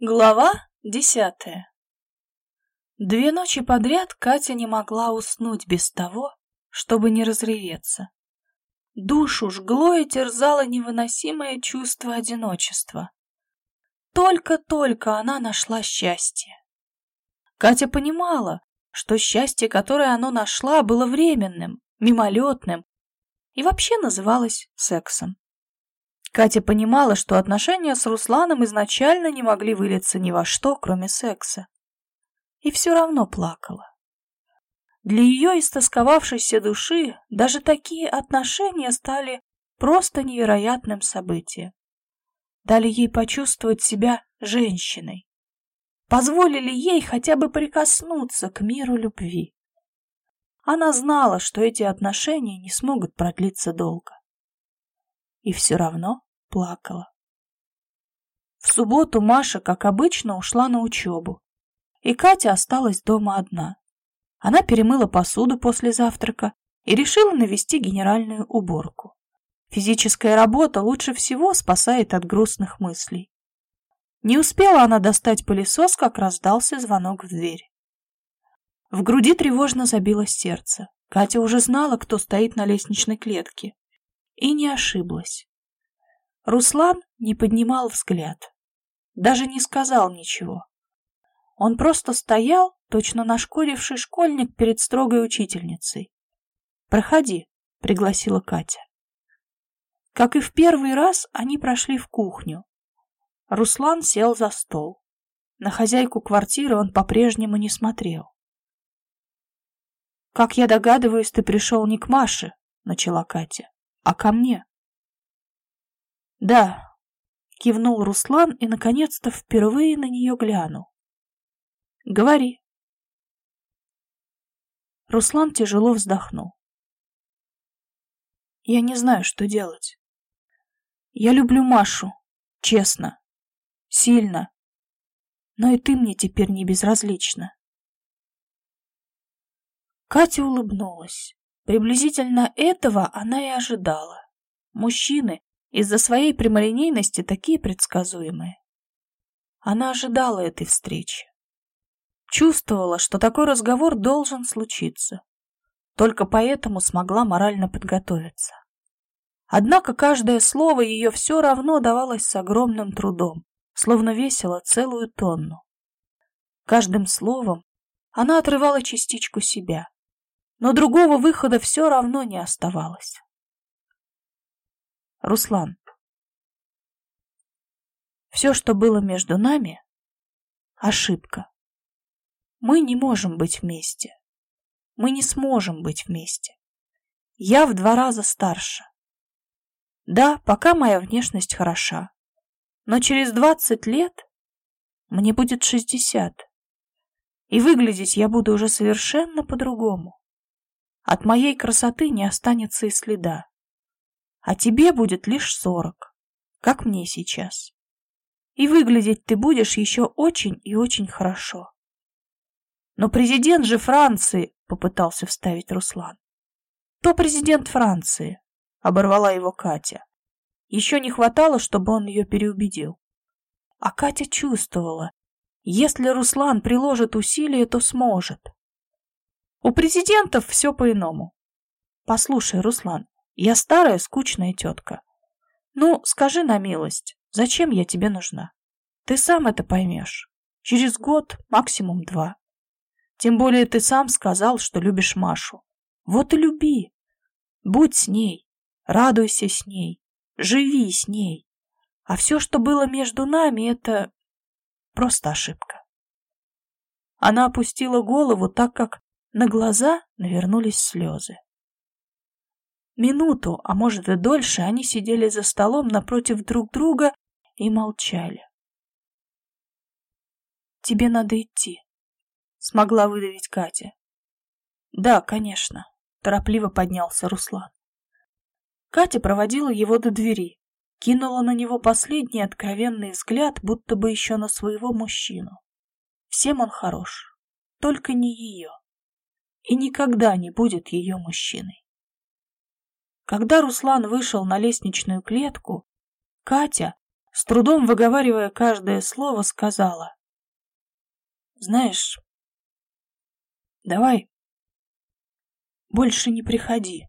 Глава десятая Две ночи подряд Катя не могла уснуть без того, чтобы не разреветься. Душу жгло и терзало невыносимое чувство одиночества. Только-только она нашла счастье. Катя понимала, что счастье, которое она нашла, было временным, мимолетным и вообще называлось сексом. Катя понимала, что отношения с Русланом изначально не могли вылиться ни во что, кроме секса. И все равно плакала. Для ее истосковавшейся души даже такие отношения стали просто невероятным событием. Дали ей почувствовать себя женщиной. Позволили ей хотя бы прикоснуться к миру любви. Она знала, что эти отношения не смогут продлиться долго. И все равно плакала. В субботу Маша, как обычно, ушла на учебу, и Катя осталась дома одна. Она перемыла посуду после завтрака и решила навести генеральную уборку. Физическая работа лучше всего спасает от грустных мыслей. Не успела она достать пылесос, как раздался звонок в дверь. В груди тревожно забилось сердце. Катя уже знала, кто стоит на лестничной клетке. И не ошиблась. Руслан не поднимал взгляд, даже не сказал ничего. Он просто стоял, точно нашкодивший школьник перед строгой учительницей. «Проходи», — пригласила Катя. Как и в первый раз, они прошли в кухню. Руслан сел за стол. На хозяйку квартиры он по-прежнему не смотрел. «Как я догадываюсь, ты пришел не к Маше», — начала Катя, — «а ко мне». «Да», — кивнул Руслан и, наконец-то, впервые на нее глянул. «Говори». Руслан тяжело вздохнул. «Я не знаю, что делать. Я люблю Машу, честно, сильно, но и ты мне теперь не безразлична». Катя улыбнулась. Приблизительно этого она и ожидала. Мужчины, из-за своей прямолинейности такие предсказуемые. Она ожидала этой встречи. Чувствовала, что такой разговор должен случиться. Только поэтому смогла морально подготовиться. Однако каждое слово ее все равно давалось с огромным трудом, словно весило целую тонну. Каждым словом она отрывала частичку себя, но другого выхода все равно не оставалось. Руслан. Все, что было между нами, ошибка. Мы не можем быть вместе. Мы не сможем быть вместе. Я в два раза старше. Да, пока моя внешность хороша. Но через двадцать лет мне будет шестьдесят. И выглядеть я буду уже совершенно по-другому. От моей красоты не останется и следа а тебе будет лишь сорок, как мне сейчас. И выглядеть ты будешь еще очень и очень хорошо. Но президент же Франции, попытался вставить Руслан. То президент Франции, оборвала его Катя. Еще не хватало, чтобы он ее переубедил. А Катя чувствовала, если Руслан приложит усилия, то сможет. У президентов все по-иному. Послушай, Руслан, я старая, скучная тетка. Ну, скажи на милость, зачем я тебе нужна? Ты сам это поймешь. Через год, максимум два. Тем более ты сам сказал, что любишь Машу. Вот и люби. Будь с ней, радуйся с ней, живи с ней. А все, что было между нами, это просто ошибка. Она опустила голову, так как на глаза навернулись слезы. Минуту, а может и дольше, они сидели за столом напротив друг друга и молчали. «Тебе надо идти», — смогла выдавить Катя. «Да, конечно», — торопливо поднялся Руслан. Катя проводила его до двери, кинула на него последний откровенный взгляд, будто бы еще на своего мужчину. Всем он хорош, только не ее. И никогда не будет ее мужчиной. Когда Руслан вышел на лестничную клетку, Катя, с трудом выговаривая каждое слово, сказала. «Знаешь, давай больше не приходи.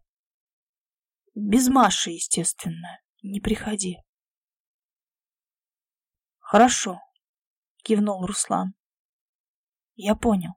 Без Маши, естественно, не приходи». «Хорошо», — кивнул Руслан. «Я понял».